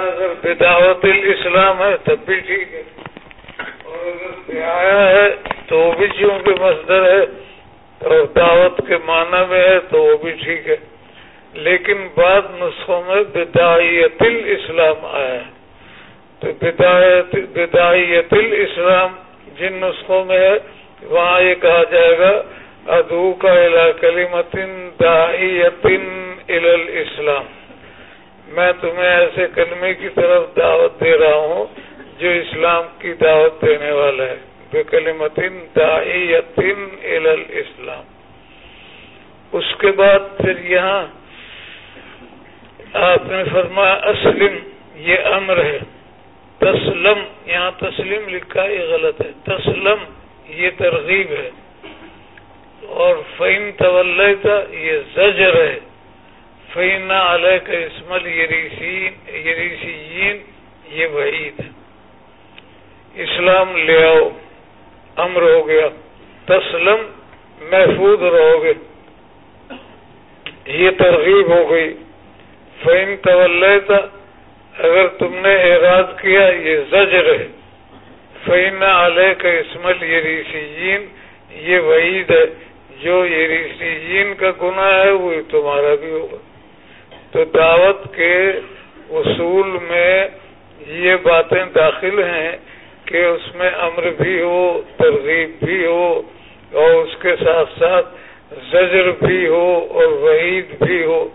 اگر بداوت الاسلام ہے۔ تب بھی ٹھیک ہے اور اگر آیا ہے تو وہ بھی چونکہ مصدر ہے اور دعوت کے معنی میں ہے تو وہ بھی ٹھیک ہے لیکن بعد نسخوں میں بدایت الاسلام آیا ہے تو بدایت الاسلام جن نسخوں میں ہے وہاں یہ کہا جائے گا ادو کا علاقلی متن دائیتن الاسلام میں تمہیں ایسے کلمے کی طرف دعوت دے رہا ہوں جو اسلام کی دعوت دینے والا ہے بے کلمتن دائیتن الاسلام اس کے بعد پھر یہاں آپ نے فرمایا اسلم یہ امر ہے تسلم، یہاں تسلیم لکھا یہ غلط ہے۔ تسلم، یہ ترغیب ہے۔ اور فین طول کا یہ زجر ہے۔ فین علیہ کا اسمل یریسین یہ وعید ہے۔ اسلام لے آؤ، امر ہو گیا۔ تسلم، محفوظ رہو گے۔ یہ ترغیب ہو گئی۔ فین طول اگر تم نے اعراض کیا، یہ زجر ہے۔ فین علیہ کا اسمل یریسین یہ وعید ہے۔ جو یریسین کا گناہ ہے وہ تمہارا بھی ہوگا۔ تو دعوت کے اصول میں یہ باتیں داخل ہیں کہ اس میں امر بھی ہو، ترغیب بھی ہو، اور اس کے ساتھ ساتھ زجر بھی ہو اور وعید بھی ہو۔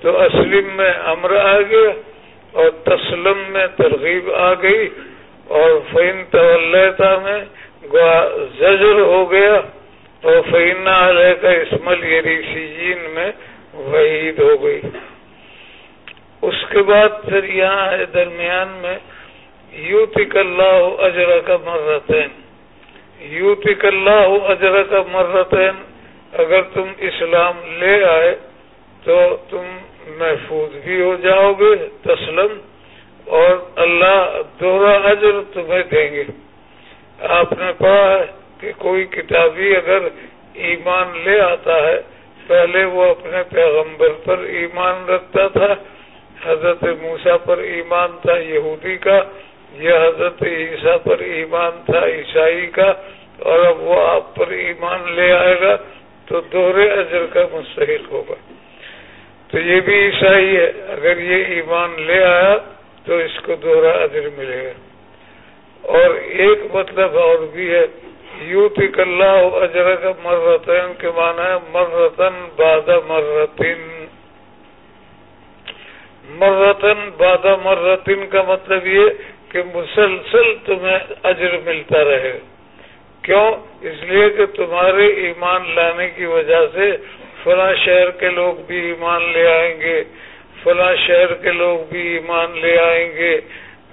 تو اسلم میں امر آ گیا۔ اور تسلم میں ترغیب آ گئی اور فین طلتا میں زجر ہو گیا اور فین علیہ کا اسمل یریسین میں وعید ہو گئی۔ اس کے بعد پھر یہاں ہے درمیان میں یوتک اللہ اجرا کا مرتین۔ یوتک اللہ اجرا کا مرتین۔ اگر تم اسلام لے آئے تو تم محفوظ بھی ہو جاؤ گے، تسلم، اور اللہ دوہرا اجر تمہیں دیں گے۔ آپ نے پڑھا ہے کہ کوئی کتابی اگر ایمان لے آتا ہے، پہلے وہ اپنے پیغمبر پر ایمان رکھتا تھا۔ حضرت موسا پر ایمان تھا یہودی کا، یہ حضرت عیسیٰ پر ایمان تھا عیسائی کا، اور اب وہ آپ پر ایمان لے آئے گا تو دوہرے اجر کا مستحق ہوگا۔ تو یہ بھی عیسائی ہے۔ اگر یہ ایمان لے آیا تو اس کو دوہرا اجر ملے گا۔ اور ایک مطلب اور بھی ہے۔ یوت اللہ اجر کا مرتن کے معنی ہے مرتن باد مرتن مرتن بادہ مرتن کا مطلب یہ کہ مسلسل تمہیں اجر ملتا رہے۔ کیوں؟ اس لیے کہ تمہارے ایمان لانے کی وجہ سے فلاں شہر کے لوگ بھی ایمان لے آئیں گے، فلاں شہر کے لوگ بھی ایمان لے آئیں گے۔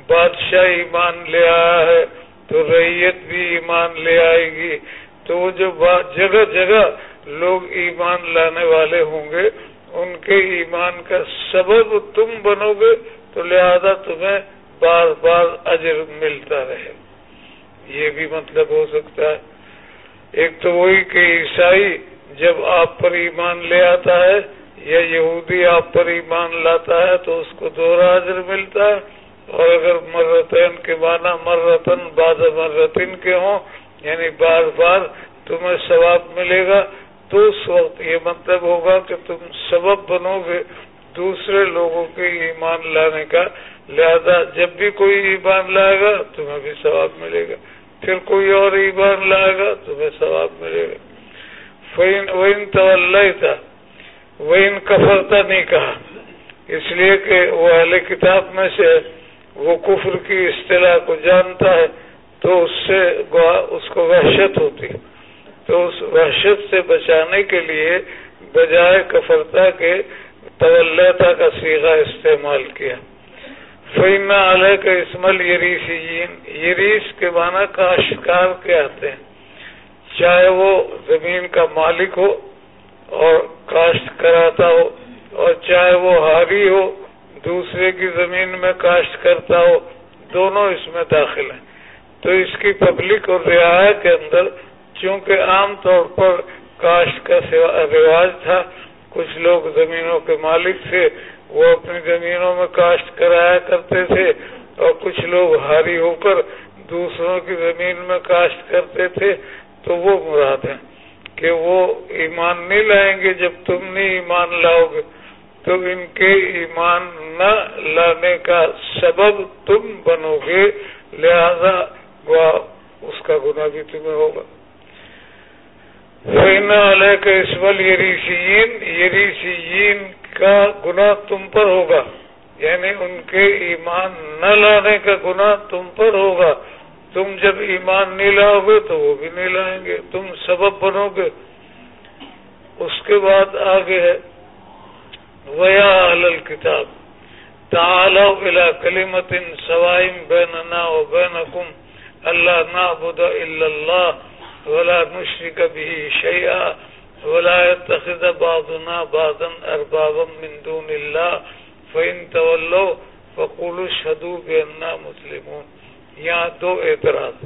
بادشاہ ایمان لے آیا ہے تو ریت بھی ایمان لے آئے گی۔ تو وہ جو جگہ جگہ لوگ ایمان لانے والے ہوں گے، ان کے ایمان کا سبب تم بنو گے تو لہذا تمہیں بار بار اجر ملتا رہے۔ یہ بھی مطلب ہو سکتا ہے۔ ایک تو وہی کہ عیسائی جب آپ پر ایمان لے آتا ہے یا یہودی آپ پر ایمان لاتا ہے تو اس کو دوہرا اجر ملتا ہے اور اگر مرتین کے معنی مرتن بعد مرتن کے ہوں یعنی بار بار تمہیں ثواب ملے گا، تو اس وقت یہ مطلب ہوگا کہ تم سبب بنو گے دوسرے لوگوں کے ایمان لانے کا۔ لہذا جب بھی کوئی ایمان لائے گا، تمہیں بھی ثواب ملے گا۔ پھر کوئی اور ایمان لائے گا، تمہیں ثواب ملے گا۔ وین طول تھا وہ ان کفرتا نہیں کہا۔ اس لیے کہ وہ اہل کتاب میں سے وہ کفر کی اصطلاح کو جانتا ہے، تو اس سے اس کو وحشت ہوتی۔ تو اس وحشت سے بچانے کے لیے بجائے کفرتا کے طلتا کا سیگا استعمال کیا۔ فیمہ علیہ کا اسمل یریسین یریس کے معنی کاشتکار کے آتے ہیں۔ چاہے وہ زمین کا مالک ہو اور کاشت کراتا ہو اور چاہے وہ ہاری ہو، دوسرے کی زمین میں کاشت کرتا ہو، دونوں اس میں داخل ہیں۔ تو اس کی پبلک اور رعایا کے اندر چونکہ عام طور پر کاشت کا رواج تھا، کچھ لوگ زمینوں کے مالک تھے، وہ اپنی زمینوں میں کاشت کرایا کرتے تھے اور کچھ لوگ ہاری ہو کر دوسروں کی زمین میں کاشت کرتے تھے۔ تو وہ مراد ہیں کہ وہ ایمان نہیں لائیں گے جب تم نہیں ایمان لاؤ گے۔ تو ان کے ایمان نہ لانے کا سبب تم بنو گے، لہذا اس کا گناہ بھی تمہیں ہوگا۔ علیہ کا اسمل یریسین یریسین کا گناہ تم پر ہوگا۔ یعنی ان کے ایمان نہ لانے کا گناہ تم پر ہوگا۔ تم جب ایمان نہیں لاؤ گے تو وہ بھی نہیں لائیں گے۔ تم سبب بنو گے۔ اس کے بعد آگے ہے۔ ویا کتاب تعالوا الى كلمة سوائم بيننا وبينكم ألا نعبد إلا الله ولا نشرك به شيئا ولا يتخذ بعضنا بعضا أربابا من دون الله فإن تولوا فقولوا اشهدوا بأننا مسلمون۔ یہاں دو اعتراض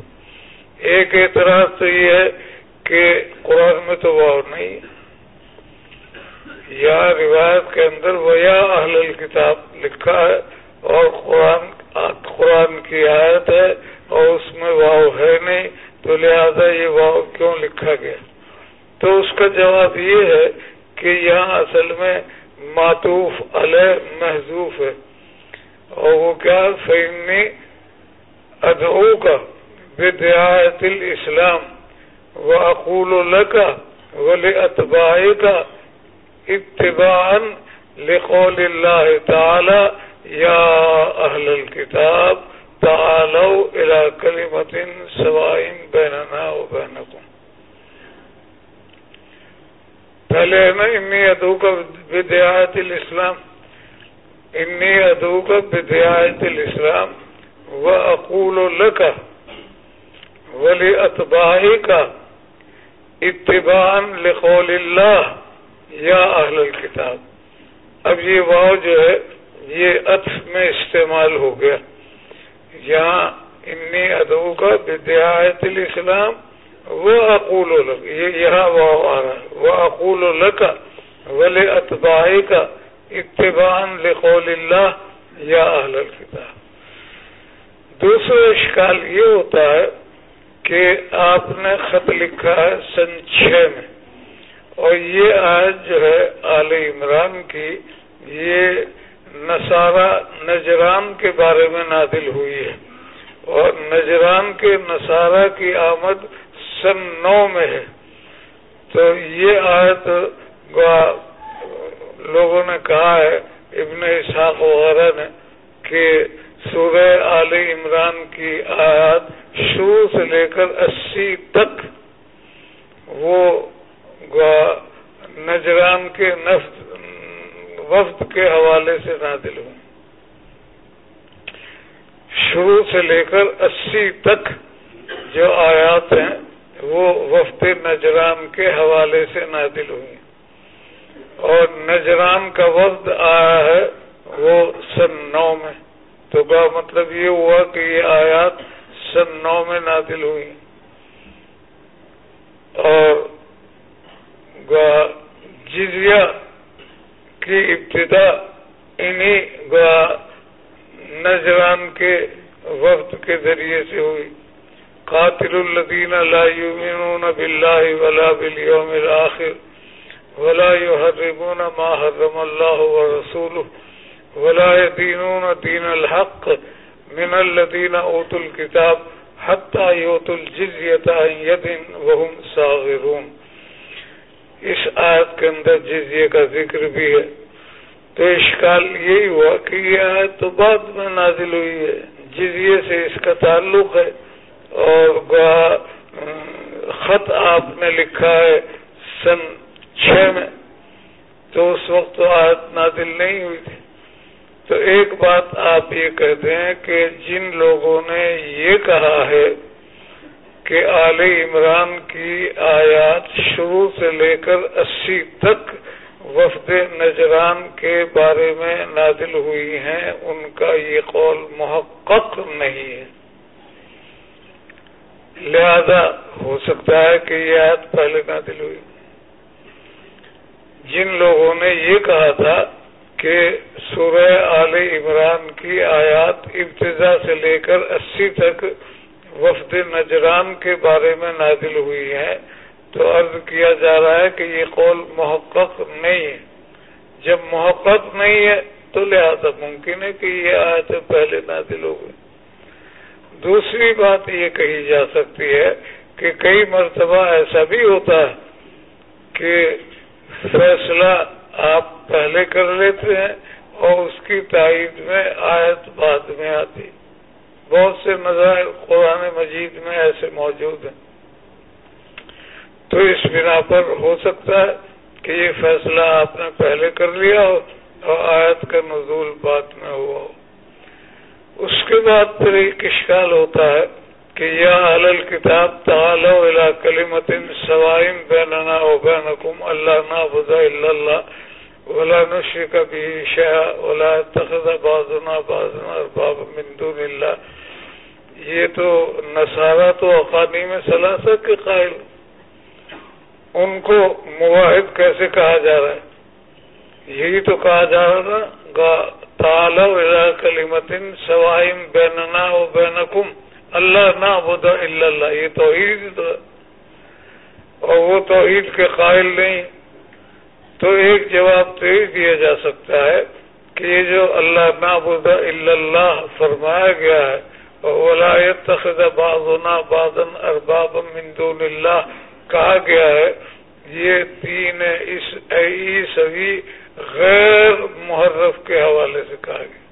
ایک اعتراض تو یہ ہے کہ قرآن میں تو واؤ نہیں، یا روایت کے اندر وہ یا اہل الکتاب لکھا ہے اور قرآن قرآن کی آیت ہے اور اس میں واؤ ہے نہیں، تو لہذا یہ واؤ کیوں لکھا گیا؟ تو اس کا جواب یہ ہے کہ یہاں اصل میں معطوف علیہ محضوف ہے۔ اور وہ کیا فہمی ادعو کا بدعایت الاسلام و اقول القا ولی اتباع کا اتباعا لقول اللہ تعالی یا اہل الكتاب تعالوا الى کلمت سوائن بیننا و بینکم پہلے ہے نا انی ادو کا بدعایت الاسلام انی ادو کا بدعایت الاسلام و اقول لکا ولی کا اتباعا لقول اللہ یا اہل الکتاب اب یہ واؤ جو ہے، یہ عطف میں استعمال ہو گیا۔ یہاں انی ادو کا بدعایت الاسلام وہ اقول یہ یہاں واؤ آ رہا ہے۔ وہ اقول الکا ولی اتباعی کا اتباع لقول اللہ یا اہل الکتاب دوسرا اشکال یہ ہوتا ہے کہ آپ نے خط لکھا ہے سن چھ میں۔ اور یہ آج جو ہے آل عمران کی، یہ نصارہ نجران کے بارے میں نادل ہوئی ہے۔ اور نجران کے نصارہ کی آمد سن نو میں ہے۔ تو یہ آیت لوگوں نے کہا ہے، ابن اسحاق وغیرہ نے، کہ سورہ آل عمران کی آیات شروع سے لے کر اسی تک وہ نجران کے نفت، وفد کے حوالے سے نادل ہوں شروع سے لے کر اسی تک جو آیات ہیں، وہ وفد نجران کے حوالے سے نادل ہوئی اور نجران کا وفد آیا ہے وہ سن نو میں۔ تو کا مطلب یہ ہوا کہ یہ آیات سن نو میں نادل ہوئی۔ اور جزیہ کی ابتدا انہی نجران کے وقت کے ذریعے سے ہوئی۔ قاتل الدین لا يؤمنون بالله ولا باليوم الآخر ولا يحرمون ما حرم الله ورسوله ولا يدينون دين الحق من الذين أوتوا الكتاب حتى يؤتوا الجزية عن يد وهم صاغرون۔ اس آیت کے اندر جزیے کا ذکر بھی ہے۔ تو اشکال یہی ہوا کہ یہ آیت تو بعد میں نازل ہوئی ہے۔ جزیے سے اس کا تعلق ہے۔ اور خط آپ نے لکھا ہے سن چھ میں۔ تو اس وقت تو آیت نازل نہیں ہوئی تھی۔ تو ایک بات آپ یہ کہتے ہیں کہ جن لوگوں نے یہ کہا ہے کہ آل عمران کی آیات شروع سے لے کر اسی تک وفد نجران کے بارے میں نازل ہوئی ہیں، ان کا یہ قول محقق نہیں ہے۔ لہذا ہو سکتا ہے کہ یہ آیت پہلے نازل ہوئی۔ جن لوگوں نے یہ کہا تھا کہ سورہ آل عمران کی آیات ابتدا سے لے کر اسی تک وفد نجران کے بارے میں نازل ہوئی ہے تو عرض کیا جا رہا ہے کہ یہ قول محقق نہیں ہے۔ جب محقق نہیں ہے تو لہذا ممکن ہے کہ یہ آیت پہلے نازل ہو گئی۔ دوسری بات یہ کہی جا سکتی ہے کہ کئی مرتبہ ایسا بھی ہوتا ہے کہ فیصلہ آپ پہلے کر لیتے ہیں اور اس کی تائید میں آیت بعد میں آتی۔ بہت سے مظاہر قرآن مجید میں ایسے موجود ہیں۔ تو اس بنا پر ہو سکتا ہے کہ یہ فیصلہ آپ نے پہلے کر لیا ہو اور آیت کا نزول بعد میں ہوا ہو۔ اس کے بعد پھر ایک اشکال ہوتا ہے کہ یا حل کتاب تعالو الا کلیمت سوائم بیننا و بینکم، اللہ نعبد الا اللہ، ولا نشرک بھی شیعہ ولا اتخذ بعضنا بعضنا ارباب من دون اللہ۔ یہ تو نصارہ تو اقانی میں سلاسہ کے قائل۔ ان کو مواحد کیسے کہا جا رہا ہے؟ یہی تو کہا جا رہا گا تعالو الا کلمت سوائم بیننا و بینکم۔ اللہ نہ بدا اللہ، یہ توحید اور وہ توحید کے قائل نہیں، تو ایک جواب تو یہ دیا جا سکتا ہے کہ یہ جو اللہ نہ بدا اللہ فرمایا گیا ہے ولایت تخد بازنا بازن ارباب من دون اللہ کہا گیا ہے، یہ تین اس عیسوی غیر محرف کے حوالے سے کہا گیا۔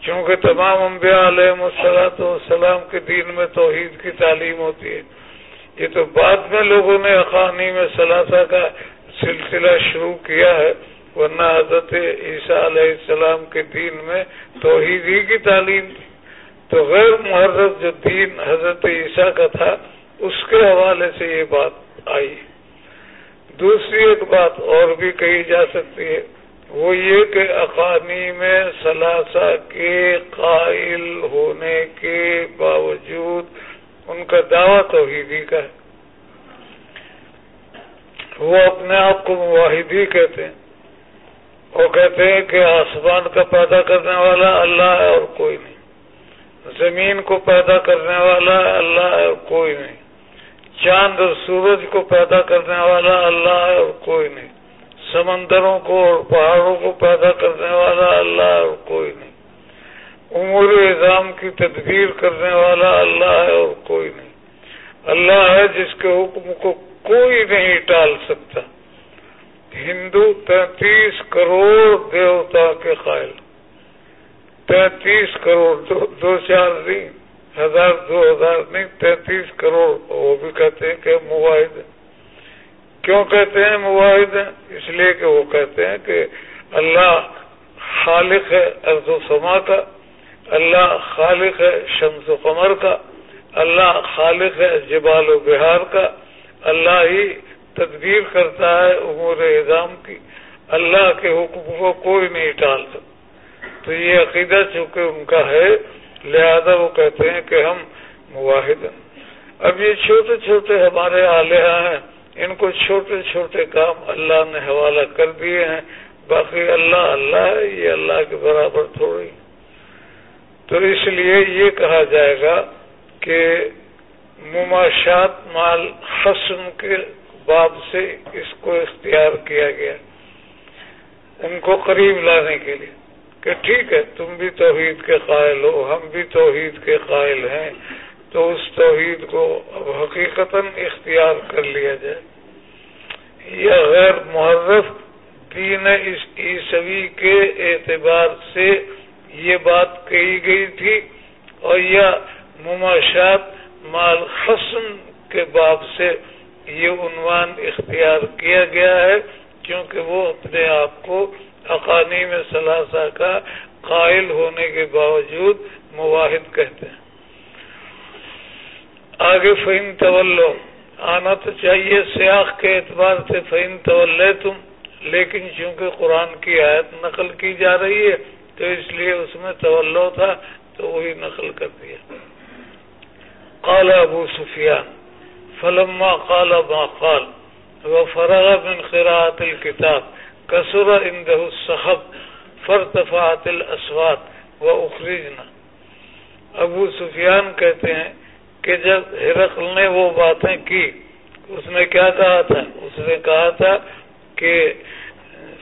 چونکہ تمام انبیاء علیہ مسلاط والسلام کے دین میں توحید کی تعلیم ہوتی ہے۔ یہ تو بعد میں لوگوں نے اقانی میں ثلاثہ کا سلسلہ شروع کیا ہے، ورنہ حضرت عیسیٰ علیہ السلام کے دین میں توحید ہی کی تعلیم تھی۔ تو غیر محرف جو دین حضرت عیسیٰ کا تھا، اس کے حوالے سے یہ بات آئی۔ دوسری ایک بات اور بھی کہی جا سکتی ہے۔ وہ یہ کہ اقانی میں ثلاثہ کے قائل ہونے کے باوجود ان کا دعویٰ توحیدی کا ہے۔ وہ اپنے آپ کو مواحدی کہتے ہیں۔ وہ کہتے ہیں کہ آسمان کا پیدا کرنے والا اللہ ہے اور کوئی نہیں۔ زمین کو پیدا کرنے والا اللہ ہے اور کوئی نہیں۔ چاند اور سورج کو پیدا کرنے والا اللہ ہے اور کوئی نہیں۔ سمندروں کو اور پہاڑوں کو پیدا کرنے والا اللہ اور کوئی نہیں۔ امور اظام کی تدبیر کرنے والا اللہ ہے اور کوئی نہیں۔ اللہ ہے جس کے حکم کو کوئی نہیں ٹال سکتا۔ ہندو تینتیس کروڑ دیوتا کے قائل۔ تینتیس کروڑ دو دو چار نہیں، ہزار، دو ہزار نہیں، تینتیس کروڑ، وہ بھی کہتے ہیں کہ مواحد کیوں کہتے ہیں مواحد؟ ہیں اس لیے کہ وہ کہتے ہیں کہ اللہ خالق ہے ارض و سما کا، اللہ خالق ہے شمس و قمر کا، اللہ خالق ہے جبال و بہار کا، اللہ ہی تدبیر کرتا ہے امور اظام کی، اللہ کے حکم کو کوئی نہیں ٹال سکتا تو یہ عقیدہ چونکہ ان کا ہے، لہذا وہ کہتے ہیں کہ ہم مواحد ہیں۔ اب یہ چھوٹے چھوٹے ہمارے آلیہ ہیں۔ ان کو چھوٹے چھوٹے کام اللہ نے حوالہ کر دیے ہیں، باقی اللہ اللہ ہے، یہ اللہ کے برابر تھوڑی۔ تو اس لیے یہ کہا جائے گا کہ مماشات مال حسن کے باب سے اس کو اختیار کیا گیا، ان کو قریب لانے کے لیے۔ کہ ٹھیک ہے، تم بھی توحید کے قائل ہو، ہم بھی توحید کے قائل ہیں، تو اس توحید کو اب حقیقت اختیار کر لیا جائے یا غیر محرف دین عیسوی کے اعتبار سے یہ بات کہی گئی تھی اور یا مماشات مال حسن کے باب سے یہ عنوان اختیار کیا گیا ہے، کیونکہ وہ اپنے آپ کو اقانی میں ثلاثہ کا قائل ہونے کے باوجود مواحد کہتے ہیں۔ آگے فہم طلو آنا تو چاہیے سیاح کے اعتبار سے فہم طول تم لیکن چونکہ قرآن کی آیت نقل کی جا رہی ہے، تو اس لیے اس میں تولو تھا، تو وہی نقل کر دیا۔ قال ابو سفیان، فلما قال ما قال، وفرغ من قراءة الكتاب كسر عنده الصخب فرتفعت الاسوات واخرجنا ابو سفیان کہتے ہیں کہ جب ہرقل نے وہ باتیں کی، اس نے کیا کہا تھا؟ اس نے کہا تھا کہ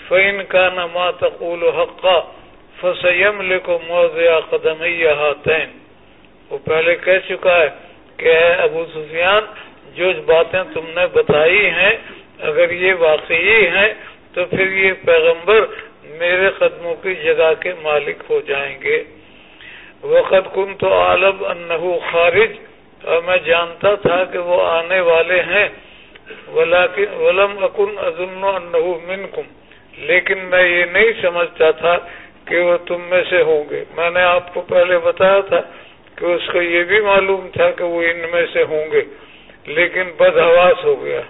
فین کا نما تقول حقا فسیم لکھو موضع قدم ہاتین وہ پہلے کہہ چکا ہے کہ اے ابو سفیان، جو باتیں تم نے بتائی ہیں، اگر یہ واقعی ہیں، تو پھر یہ پیغمبر میرے قدموں کی جگہ کے مالک ہو جائیں گے۔ وقت کن تو عالم انہو خارج۔ اور میں جانتا تھا کہ وہ آنے والے ہیں۔ ولم اکن ازن انہو منکم، لیکن میں یہ نہیں سمجھتا تھا کہ وہ تم میں سے ہوں گے۔ میں نے آپ کو پہلے بتایا تھا کہ اس کو یہ بھی معلوم تھا کہ وہ ان میں سے ہوں گے، لیکن بدہواس ہو گیا۔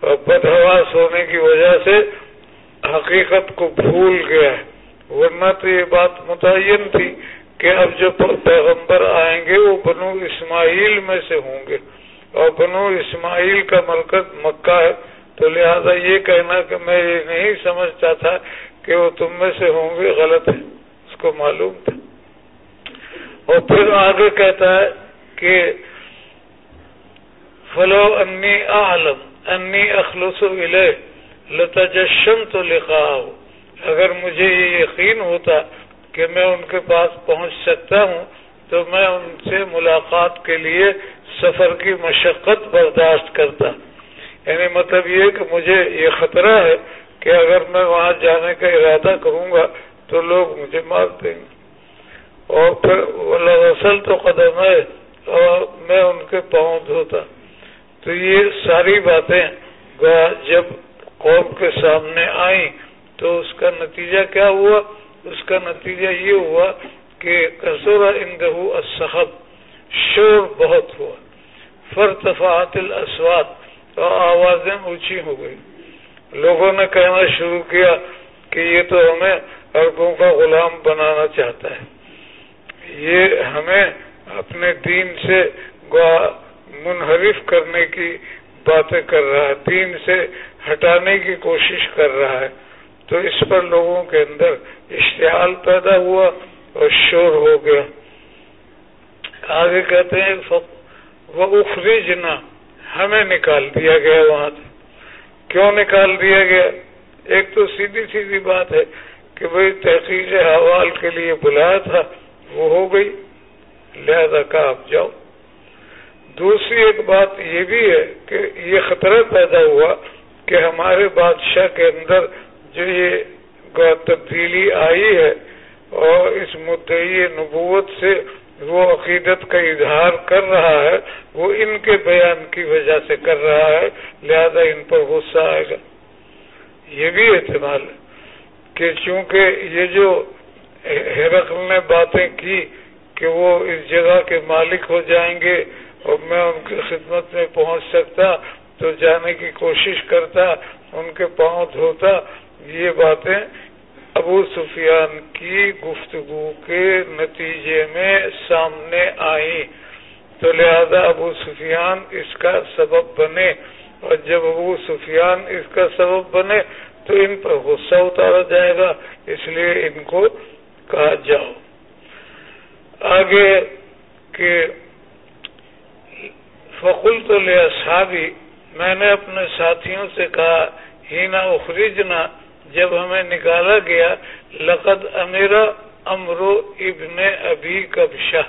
اور بدہواس ہونے کی وجہ سے حقیقت کو بھول گیا۔ ورنہ تو یہ بات متعین تھی کہ اب جو پیغمبر آئیں گے وہ بنو اسماعیل میں سے ہوں گے۔ اور بنو اسماعیل کا مرکز مکہ ہے۔ تو لہذا یہ کہنا کہ میں یہ نہیں سمجھتا تھا کہ وہ تم میں سے ہوں گے، غلط ہے۔ اس کو معلوم تھا۔ اور پھر آگے کہتا ہے کہ فلو انی عالم انی اخلص لتجشم تو لکھا ہو اگر مجھے یہ یقین ہوتا کہ میں ان کے پاس پہنچ سکتا ہوں، تو میں ان سے ملاقات کے لیے سفر کی مشقت برداشت کرتا۔ یعنی مطلب یہ کہ مجھے یہ خطرہ ہے کہ اگر میں وہاں جانے کا ارادہ کروں گا تو لوگ مجھے مار دیں گے اور پھر اصل تو قدم ہے اور میں ان کے پاؤں دھوتا۔ تو یہ ساری باتیں جب قوم کے سامنے آئیں تو اس کا نتیجہ کیا ہوا؟ اس کا نتیجہ یہ ہوا کہ کسورا اندہو الصحب شور بہت ہوا۔ فرتفاعت الاسوات تو آوازیں اونچی ہو گئی۔ لوگوں نے کہنا شروع کیا کہ یہ تو ہمیں اربوں کا غلام بنانا چاہتا ہے۔ یہ ہمیں اپنے دین سے منحرف کرنے کی باتیں کر رہا ہے، دین سے ہٹانے کی کوشش کر رہا ہے۔ تو اس پر لوگوں کے اندر اشتعال پیدا ہوا اور شور ہو گیا۔ آگے کہتے ہیں وہ اخریجنا ہمیں نکال دیا گیا وہاں سے۔ کیوں نکال دیا گیا؟ ایک تو سیدھی سیدھی بات ہے کہ بھائی تحقیق حوال کے لیے بلایا تھا، وہ ہو گئی۔ لہذا کا آپ جاؤ۔ دوسری ایک بات یہ بھی ہے کہ یہ خطرہ پیدا ہوا کہ ہمارے بادشاہ کے اندر جو یہ تبدیلی آئی ہے اور اس مدعی نبوت سے وہ عقیدت کا اظہار کر رہا ہے، وہ ان کے بیان کی وجہ سے کر رہا ہے، لہذا ان پر غصہ آئے گا۔ یہ بھی احتمال ہے کہ چونکہ یہ جو ہرقل نے باتیں کی کہ وہ اس جگہ کے مالک ہو جائیں گے اور میں ان کی خدمت میں پہنچ سکتا، تو جانے کی کوشش کرتا، ان کے پاؤں دھوتا، یہ باتیں ابو سفیان کی گفتگو کے نتیجے میں سامنے آئی تو لہذا ابو سفیان اس کا سبب بنے۔ اور جب ابو سفیان اس کا سبب بنے تو ان پر غصہ اتارا جائے گا۔ اس لیے ان کو کہا جاؤ۔ آگے کہ فقل تو لیا میں نے اپنے ساتھیوں سے کہا ہی نہ اخریجنا جب ہمیں نکالا گیا، لقد امیرا امرو ابن ابھی کبشا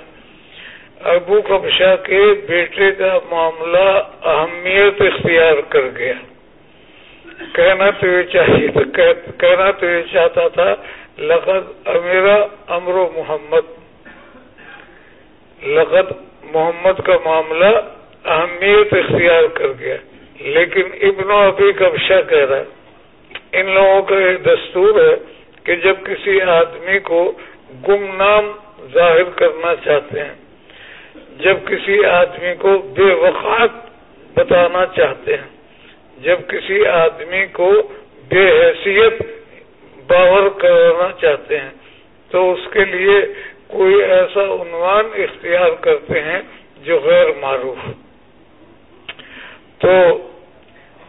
ابو کبشا کے بیٹے کا معاملہ اہمیت اختیار کر گیا۔ کہنا تو یہ چاہیے کہنا تو یہ چاہتا تھا، لقد امیرا امرو محمد۔ لقد محمد کا معاملہ اہمیت اختیار کر گیا۔ لیکن ابن ابھی کبشا کہہ رہا ہے ان لوگوں کا ایک دستور ہے کہ جب کسی آدمی کو گمنام ظاہر کرنا چاہتے ہیں، جب کسی آدمی کو بے وقات بتانا چاہتے ہیں، جب کسی آدمی کو بے حیثیت باور کرانا چاہتے ہیں، تو اس کے لیے کوئی ایسا عنوان اختیار کرتے ہیں جو غیر معروف۔ تو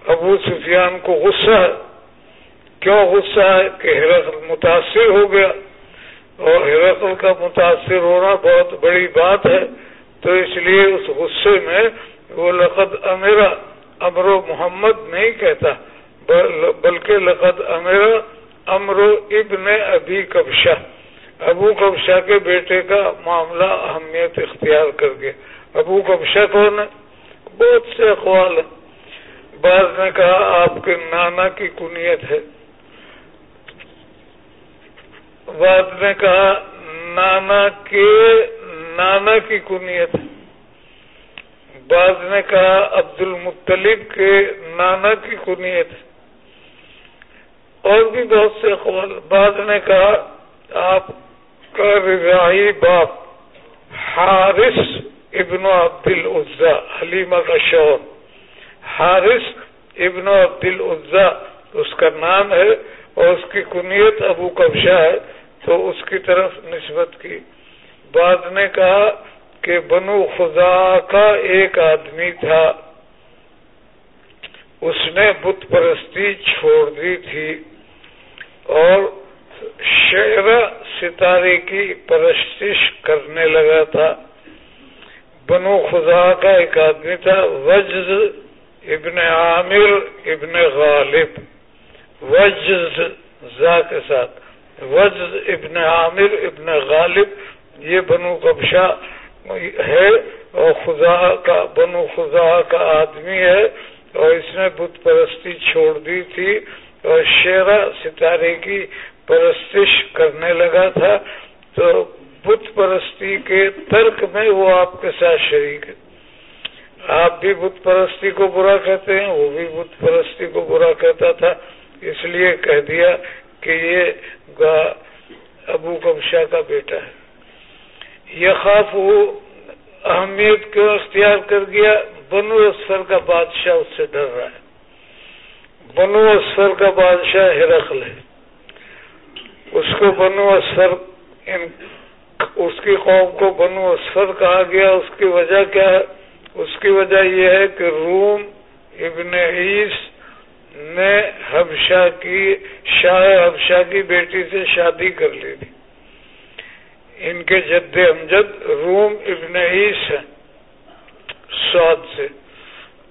ابو سفیان کو غصہ کیوں غصہ ہے کہ ہرقل متاثر ہو گیا اور ہرقل کا متاثر ہونا بہت بڑی بات ہے، تو اس لیے اس غصے میں وہ لقد امیرا امرو محمد نہیں کہتا بلکہ لقد امیرا امرو ابن ابھی کبشا ابو کبشا کے بیٹے کا معاملہ اہمیت اختیار کر گیا۔ ابو کبشا کون ہے؟ بہت سے اقوال ہیں۔ بعض نے کہا آپ کے نانا کی کنیت ہے۔ بعض نے کہا، نانا کے، نانا کی کنیت۔ بعض نے کہا عبد المطلب کے نانا کی کنیت۔ اور بھی بہت سے قول بعض نے کہا، آپ کا رضائی باپ حارث ابن عبد العزا حلیمہ کا شوہر۔ حارث ابن عبد العزا اس کا نام ہے اور اس کی کنیت ابو کبشا ہے۔ تو اس کی طرف نسبت کی۔ بعد نے کہا کہ بنو خدا کا ایک آدمی تھا۔ اس نے بت پرستی چھوڑ دی تھی اور شعر ستارے کی پرستش کرنے لگا تھا۔ بنو خدا کا ایک آدمی تھا، وجز ابن عامر ابن غالب۔ وجز زا کے ساتھ۔ وجز ابن عامر، ابن غالب، یہ بنو کبشا ہے اور خدا کا، بنو خدا کا آدمی ہے اور اس نے بت پرستی چھوڑ دی تھی اور شیرا ستارے کی پرستش کرنے لگا تھا۔ تو بت پرستی کے ترک میں وہ آپ کے ساتھ شریک ہے۔ آپ بھی بت پرستی کو برا کہتے ہیں، وہ بھی بت پرستی کو برا کہتا تھا۔ اس لیے کہہ دیا کہ یہ ابو کبشا کا بیٹا ہے۔ یہ خواب وہ اہمیت کیوں اختیار کر گیا، بنو اسفر کا بادشاہ اس سے ڈر رہا ہے۔ بنو اسفر کا بادشاہ ہرقل ہے۔ اس کو بنو اسفر اس کی قوم کو بنو اسفر کہا گیا۔ اس کی وجہ کیا ہے؟ اس کی وجہ یہ ہے کہ روم ابن عیس نے حبشہ کی شاہ حبشہ کی بیٹی سے شادی کر لی تھی۔ ان کے جد امجد روم ابن عیس ہیں سعد سے۔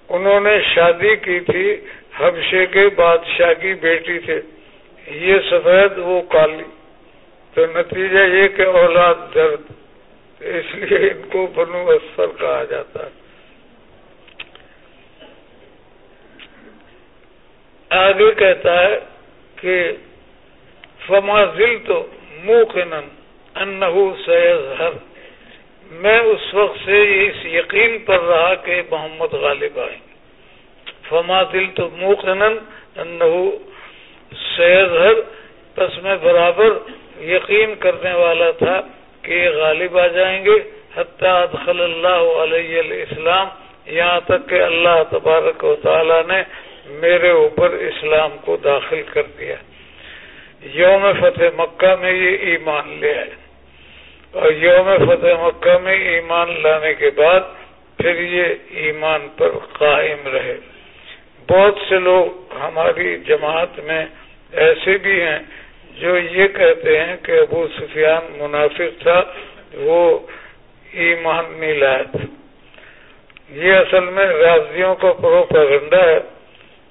انہوں نے شادی کی تھی حبشے کے بادشاہ کی بیٹی سے۔ یہ سفید، وہ کالی۔ تو نتیجہ یہ کہ اولاد درد۔ اس لیے ان کو بنو اثر کہا جاتا ہے۔ آگے کہتا ہے کہ فمازل تو منہ انہو میں اس وقت سے اس یقین پر رہا کہ محمد غالب آئیں فما دل تو منہ انہو سیظہر پس میں برابر یقین کرنے والا تھا کہ یہ غالب آ جائیں گے۔ حتیٰ ادخل اللہ علیہ الاسلام۔ یہاں تک کہ اللہ تبارک و تعالی نے میرے اوپر اسلام کو داخل کر دیا۔ یوم فتح مکہ میں یہ ایمان لے آئے۔ اور یوم فتح مکہ میں ایمان لانے کے بعد پھر یہ ایمان پر قائم رہے۔ بہت سے لوگ ہماری جماعت میں ایسے بھی ہیں جو یہ کہتے ہیں کہ ابو سفیان منافق تھا، وہ ایمان نہیں لایا تھا یہ اصل میں راضیوں کا پروپیگنڈا ہے۔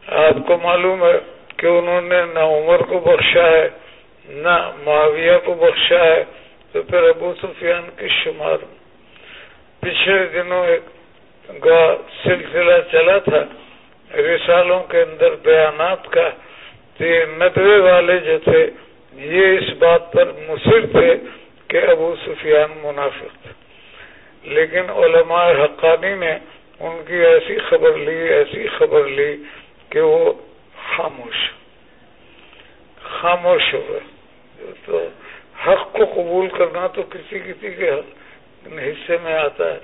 آپ کو معلوم ہے کہ انہوں نے نہ عمر کو بخشا ہے، نہ معاویہ کو بخشا ہے، تو پھر ابو سفیان کی شمار۔ پچھلے دنوں ایک سلسلہ چلا تھا رسالوں کے اندر بیانات کا یہ ندوے والے جو تھے، یہ اس بات پر مصر تھے کہ ابو سفیان منافق تھے۔ لیکن علماء حقانی نے ان کی ایسی خبر لی، ایسی خبر لی کہ وہ خاموش خاموش ہو۔ گئے تو حق کو قبول کرنا تو کسی کسی کے حصے میں آتا ہے۔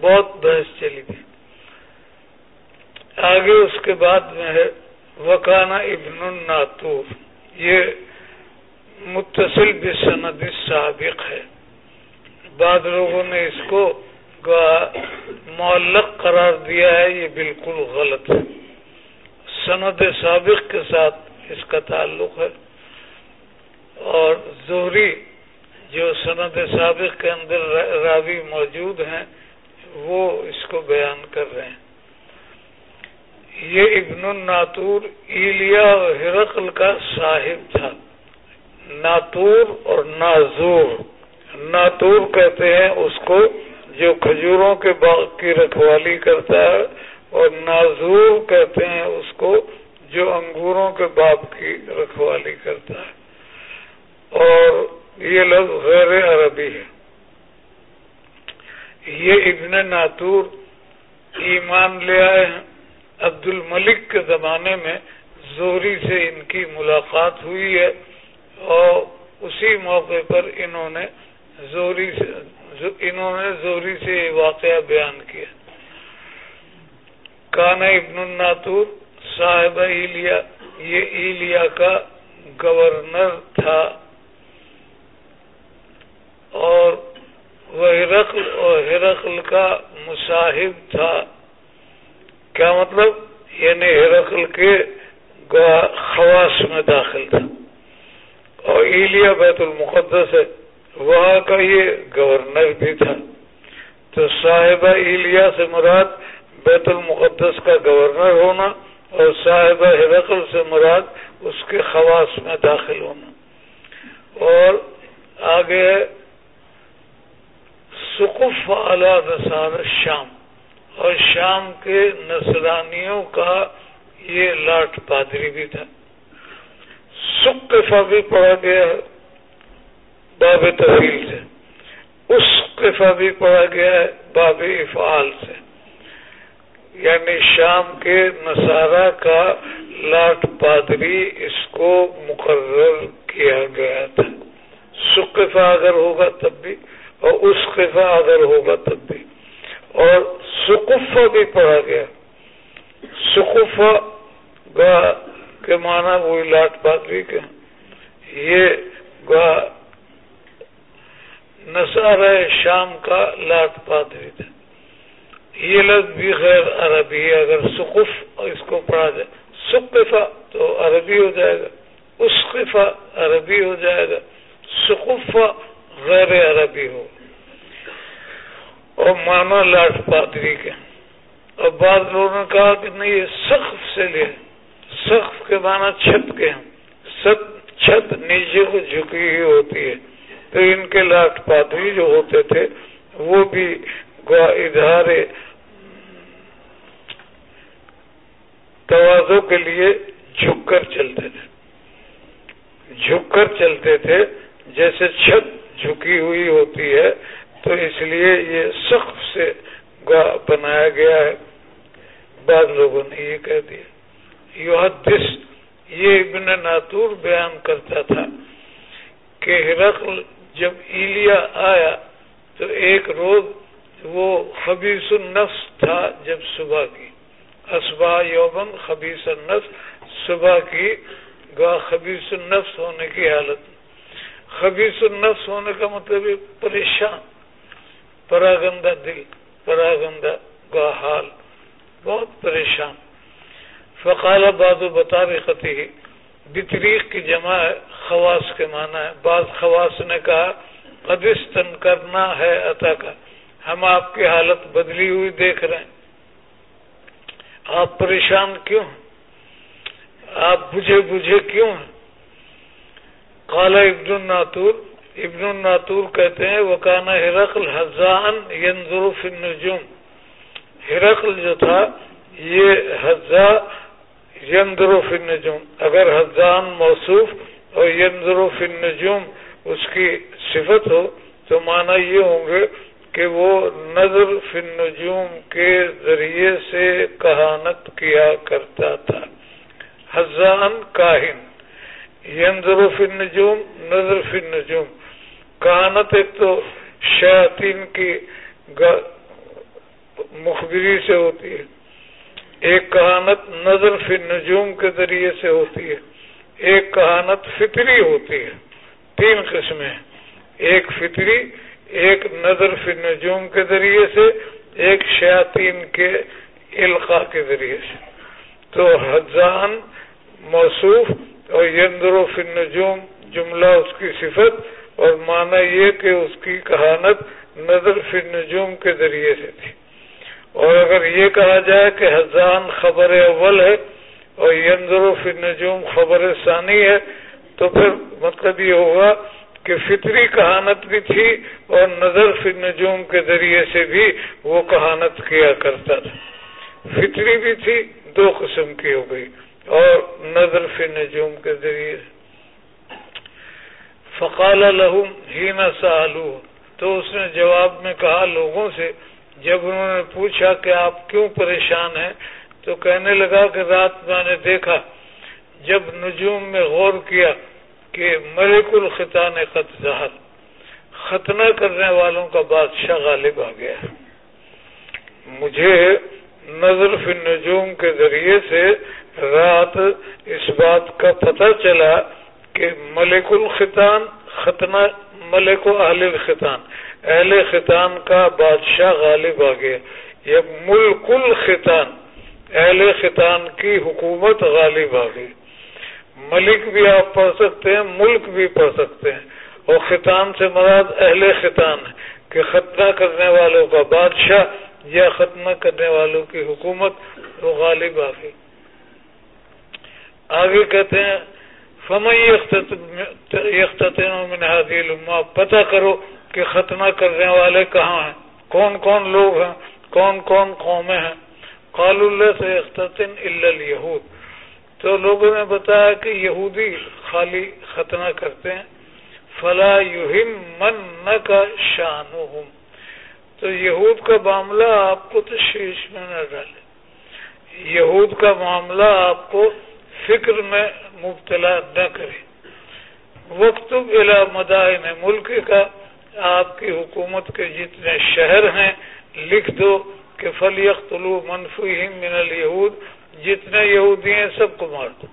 بہت بحث چلی تھی۔ آگے اس کے بعد میں ہے، وکانا ابن الناتور۔ یہ متصل بسند سابق ہے۔ بعض لوگوں نے اس کو معلق قرار دیا ہے، یہ بالکل غلط ہے۔ سند سابق کے ساتھ اس کا تعلق ہے۔ اور زہری جو سند سابق کے اندر راوی موجود ہیں، وہ اس کو بیان کر رہے ہیں۔ یہ ابن الناتور ایلیا اور ہرقل کا صاحب تھا۔ ناتور اور نازور۔ ناتور کہتے ہیں اس کو جو کھجوروں کے باغ کی رکھوالی کرتا ہے اور نازور کہتے ہیں اس کو جو انگوروں کے باغ کی رکھوالی کرتا ہے۔ اور یہ لفظ غیر عربی ہے۔ یہ ابن ناتور ایمان لے آئے ہیں۔ عبد الملک کے زمانے میں زوری سے ان کی ملاقات ہوئی ہے اور اسی موقع پر انہوں نے زوری سے انہوں نے زوری سے واقعہ بیان کیا۔ کانا ابن الناتور صاحب ایلیا، یہ ایلیا کا گورنر تھا۔ اور وہ ہرقل، اور ہرقل کا مصاحب تھا۔ کیا مطلب؟ یعنی ہرقل کے خواص میں داخل تھا۔ اور ایلیا بیت المقدس ہے۔ وہاں کا یہ گورنر بھی تھا۔ تو صاحبہ ایلیا سے مراد بیت المقدس کا گورنر ہونا اور صاحبہ ہرقل سے مراد اس کے خواص میں داخل ہونا۔ اور آگے سقف اعلی نسان شام۔ اور شام کے نصرانیوں کا یہ لاٹ پادری بھی تھا۔ سقفہ بھی پڑھا گیا ہے۔ باب تفیل سے۔ اس قفا بھی پڑھا گیا ہے، باب افعال سے۔ یعنی شام کے نصارہ کا لاٹ پادری اس کو مقرر کیا گیا تھا۔ سقفہ اگر ہوگا تب بھی، اور اس قفا اگر ہوگا تب بھی۔ اور سقفہ بھی پڑھا گیا۔ سقفہ کے معنی وہی لاٹ پادری کے۔ یہ نصار شام کا لاٹ پادری تھا۔ یہ لفظ بھی غیر عربی ہے، اگر سقف اس کو پڑھا جائے۔ سقفا تو عربی ہو جائے گا اسقفا عربی ہو جائے گا سقفا غیر عربی ہو۔ اور مانا لاٹ پادری کے۔ اور بعض لوگوں نے کہا کہ نہیں، یہ سخت سے لے۔ سخت کے معنی چھت کے ہیں۔ چھت نیچے کو جھکی ہوئی ہوتی ہے۔ تو ان کے لاٹ پادری جو ہوتے تھے، وہ بھی اظہار توازوں کے لیے جھک کر چلتے تھے۔ جھک کر چلتے تھے، جیسے چھت جھکی ہوئی ہوتی ہے، تو اس لیے یہ سخت سے بنایا گیا ہے۔ بعض لوگوں نے یہ کہہ دیا۔ یہ ابن ناتور بیان کرتا تھا کہ ہرقل جب ایلیا آیا تو ایک روز وہ خبیص النفس تھا جب صبح کی۔ اسبا یوبن خبیص النفس، صبح کی گواہ خبیص النفس ہونے کی حالت۔ خبیص النفس ہونے کا مطلب پریشان، پراگندہ دل، پراگندہ گواہ حال، بہت پریشان۔ فقال بازو بتا بھی خطی بطریق کی جمع خواص کے معنی ہے۔ بعض خواص نے کہا قدستن کرنا ہے عطا کا۔ ہم آپ کی حالت بدلی ہوئی دیکھ رہے ہیں۔ آپ پریشان کیوں آپ بجھے بجھے کیوں ہیں؟ کالا ابن الناتور ابن الناتور کہتے ہیں وہ کانا ہرقل حزان ینظر النجوم۔ ہرقل جو تھا، یہ حزا یندر فی النجوم. اگر حضان موصوف اور یندر فی النجوم، اس کی صفت ہو، تو معنی یہ ہوں گے کہ وہ نظر فی النجوم کے ذریعے سے کہانت کیا کرتا تھا۔ حضان کاہن یندر فی النجوم، نظر فی النجوم۔ کہانت ایک تو شیاطین کی مخبری سے ہوتی ہے۔ ایک کہانت نظر فی نجوم کے ذریعے سے ہوتی ہے، ایک کہانت فطری ہوتی ہے، تین قسمیں ایک فطری، ایک نظر فی نجوم کے ذریعے سے، ایک شیاطین کے القاع کے ذریعے سے۔ تو حضان موصوف اور یندر فی نجوم جملہ اس کی صفت اور معنی یہ کہ اس کی کہانت نظر فی نجوم کے ذریعے سے تھی۔ اور اگر یہ کہا جائے کہ حضان خبر اول ہے اور یندر فی نجوم خبر ثانی ہے، تو پھر مطلب یہ ہوگا کہ فطری کہانت بھی تھی اور نظر فی نجوم کے ذریعے سے بھی وہ کہانت کیا کرتا تھا۔ فطری بھی تھی، دو قسم کی ہو گئی، اور نظر فی نجوم کے ذریعے فقال لہم ہی نہ تو اس نے جواب میں کہا لوگوں سے جب انہوں نے پوچھا کہ آپ کیوں پریشان ہیں، تو کہنے لگا کہ رات میں نے دیکھا، جب نجوم میں غور کیا کہ ملک الخطان خط ظہر ختنہ کرنے والوں کا بادشاہ غالب آ گیا۔ مجھے نظر فی نجوم کے ذریعے سے رات اس بات کا پتہ چلا کہ ملک الخطان ختنہ ملک و اہل الخطان اہل خطان کا بادشاہ غالب آ گیا یہ ملک الخطان اہل خطان کی حکومت غالب آ گئی۔ ملک بھی آپ پڑھ سکتے ہیں، ملک بھی پڑھ سکتے ہیں۔ اور خطان سے مراد اہل خطان ہے کہ ختنہ کرنے والوں کا بادشاہ یا ختمہ کرنے والوں کی حکومت وہ غالب آ گئی۔ آگے کہتے ہیں پتہ کرو کہ ختمہ کرنے والے کہاں ہیں؟ کون کون لوگ ہیں؟ کون کون قومیں ہیں؟ قال اللہ سے اختتن یہود تو لوگوں نے بتایا کہ یہودی خالی ختمہ کرتے ہیں۔ فلا یوہم من نہ کا تو یہود کا معاملہ آپ کو تشویش میں نہ ڈالے۔ یہود کا معاملہ آپ کو فکر میں مبتلا نہ کرے۔ وقت الا مدائن ملک کا آپ کی حکومت کے جتنے شہر ہیں، لکھ دو کہ فلیختلو منفی من الہود جتنے یہودی ہیں سب کو مار دو۔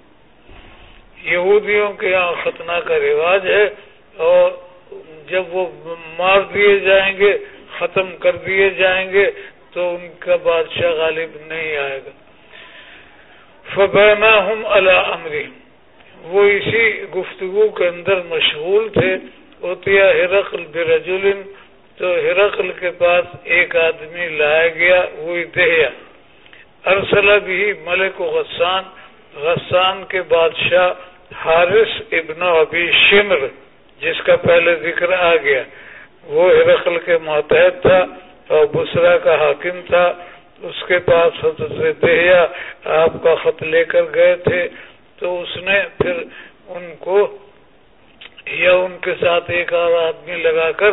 یہودیوں کے یہاں ختنہ کا رواج ہے اور جب وہ مار دیے جائیں گے، ختم کر دیے جائیں گے، تو ان کا بادشاہ غالب نہیں آئے گا۔ فبینا ہم اللہ وہ اسی گفتگو کے اندر مشغول تھے۔ اوتیا ہرقل برجل تو ہرقل کے پاس ایک آدمی لایا گیا، وہی دہیا۔ ارسلہ بھی ملک و غسان غسان کے بادشاہ حارث ابن ابی شمر، جس کا پہلے ذکر آ گیا۔ وہ ہرقل کے ماتحت تھا اور بسرا کا حاکم تھا۔ اس کے پاس حضرت دہیا آپ کا خط لے کر گئے تھے، تو اس نے پھر ان کو یا ان کے ساتھ ایک اور آدمی لگا کر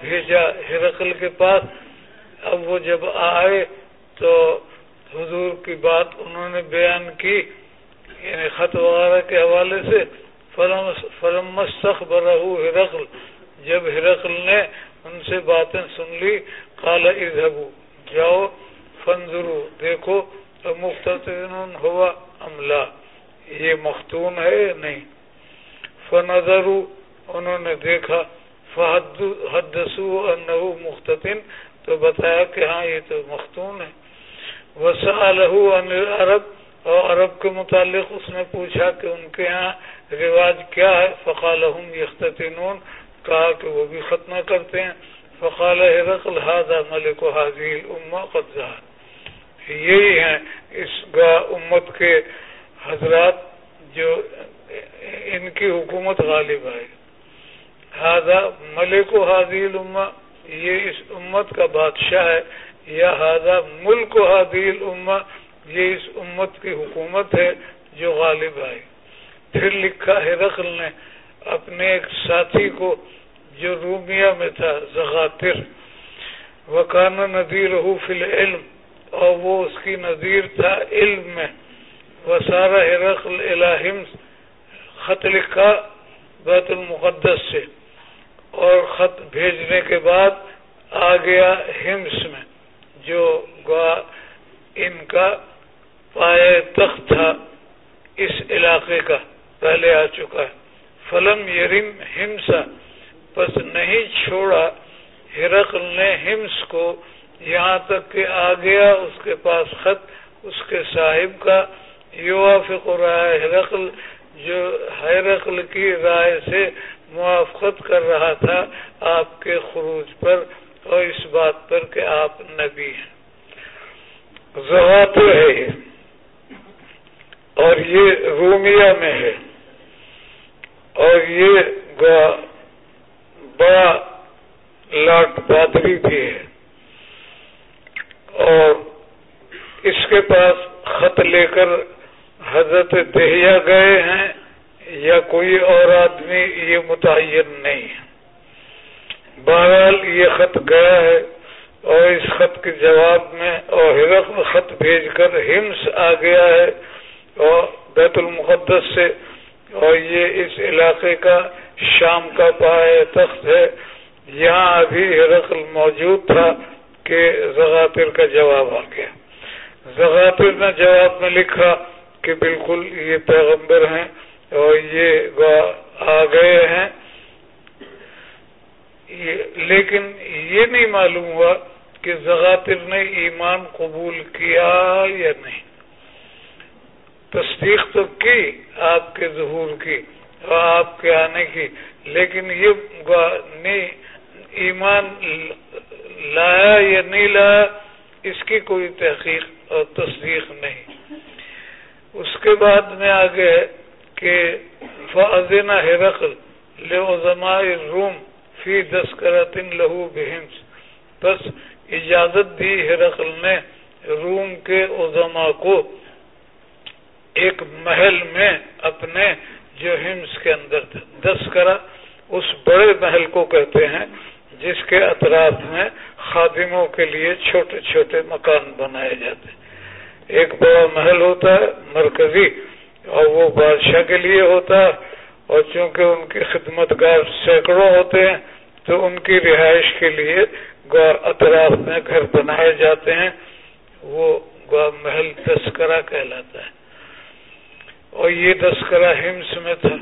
بھیجا ہرقل کے پاس۔ اب وہ جب آئے تو حضور کی بات انہوں نے بیان کی یعنی خط وغیرہ کے حوالے سے۔ فلم مستخ ہرقل۔ جب ہرقل نے ان سے باتیں سن لی کالا اذهبوا۔ جاؤ فنظرو دیکھو، تو ہوا عملہ یہ مختون ہے نہیں؟ فنظرو انہوں نے دیکھا فحدثو انہو مختتن، تو بتایا کہ ہاں یہ تو مختون ہے۔ وسألہو ان العرب، اور عرب کے متعلق اس نے پوچھا کہ ان کے ہاں رواج کیا ہے؟ فقالہم یختتنون، کہا کہ وہ بھی ختمہ کرتے ہیں۔ فقال رقل ہاضا ملک و حاضی اما قبضہ یہی ہیں اس گا امت کے حضرات جو ان کی حکومت غالب آئے ہاضا ملک و حاضیل اما یہ اس امت کا بادشاہ ہے، یا ہاضا ملک و حاضیل اما یہ اس امت کی حکومت ہے جو غالب آئے پھر لکھا ہے رقل نے اپنے ایک ساتھی کو جو رومیا میں تھا، زغاتر۔ وکان ندیر فی العلم، اور وہ اس کی نظیر تھا علم میں۔ وہ سارا ہرقل الہم خط لکھا بیت المقدس سے اور خط بھیجنے کے بعد آ گیا ہمس میں، جو ان کا پائے تخت تھا۔ اس علاقے کا پہلے آ چکا ہے۔ فلم یرم ہمسا بس نہیں چھوڑا۔ ہرقل نے ہمس کو یہاں تک کہ آ گیا، اس کے پاس خط، اس کے صاحب کا۔ یوافق رائے ہرقل جو ہرقل کی رائے سے موافقت کر رہا تھا آپ کے خروج پر اور اس بات پر کہ آپ نبی ہیں۔ ہے یہ۔ اور یہ رومیا میں ہے۔ اور یہ بڑا لاٹ پادری بھی ہے۔ اور اس کے پاس خط لے کر حضرت دہیا گئے ہیں یا کوئی اور آدمی یہ متعین نہیں ہے۔ بہرحال یہ خط گیا ہے اور اس خط کے جواب میں اور ہرق خط بھیج کر ہمس آ گیا ہے اور بیت المقدس سے اور یہ اس علاقے کا شام کا پائے تخت ہے۔ یہاں ابھی ہرقل موجود تھا کہ زغاتر کا جواب آ گیا۔ زغاتر نے جواب میں لکھا کہ بالکل یہ پیغمبر ہیں اور یہ آ گئے ہیں۔ لیکن یہ نہیں معلوم ہوا کہ زغاتر نے ایمان قبول کیا یا نہیں۔ تصدیق تو کی آپ کے ظہور کی اور آپ کے آنے کی، لیکن یہ ایمان لایا یا نہیں لایا، اس کی کوئی تحقیق اور تصدیق نہیں۔ کے بعد میں آگے کہ فضینہ ہرقل روم فی دسکرتن لہو بہمس بس اجازت دی ہرقل نے روم کے عظما کو ایک محل میں اپنے جو ہمس کے اندر تھا۔ دس کرا اس بڑے محل کو کہتے ہیں جس کے اطراف میں خادموں کے لیے چھوٹے چھوٹے مکان بنائے جاتے ہیں۔ ایک بڑا محل ہوتا ہے، مرکزی، اور وہ بادشاہ کے لیے ہوتا ہے۔ اور چونکہ ان کی خدمت گار سینکڑوں ہوتے ہیں، تو ان کی رہائش کے لیے اطراف میں گھر بنائے جاتے ہیں۔ وہ محل تسکرا کہلاتا ہے۔ اور یہ تسکرا ہمس میں تھا۔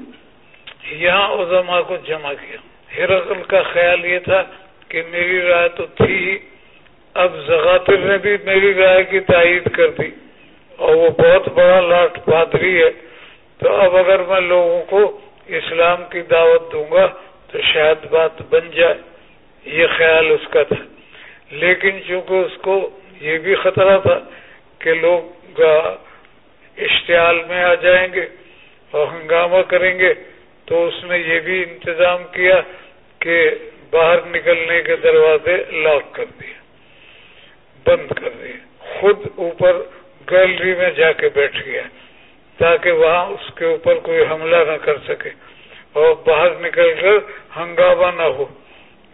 یہاں عظما کو جمع کیا۔ ہرقل کا خیال یہ تھا کہ میری رائے تو تھی اب زغاتر نے بھی میری رائے کی تائید کر دی اور وہ بہت بڑا لاٹ پادری ہے۔ تو اب اگر میں لوگوں کو اسلام کی دعوت دوں گا تو شاید بات بن جائے۔ یہ خیال اس کا تھا۔ لیکن چونکہ اس کو یہ بھی خطرہ تھا کہ لوگ اشتعال میں آ جائیں گے اور ہنگامہ کریں گے، تو اس نے یہ بھی انتظام کیا کہ باہر نکلنے کے دروازے لاک کر دیے بند کر دی۔ خود اوپر گیلری میں جا کے بیٹھ گیا تاکہ وہاں اس کے اوپر کوئی حملہ نہ کر سکے اور باہر نکل کر ہنگامہ نہ ہو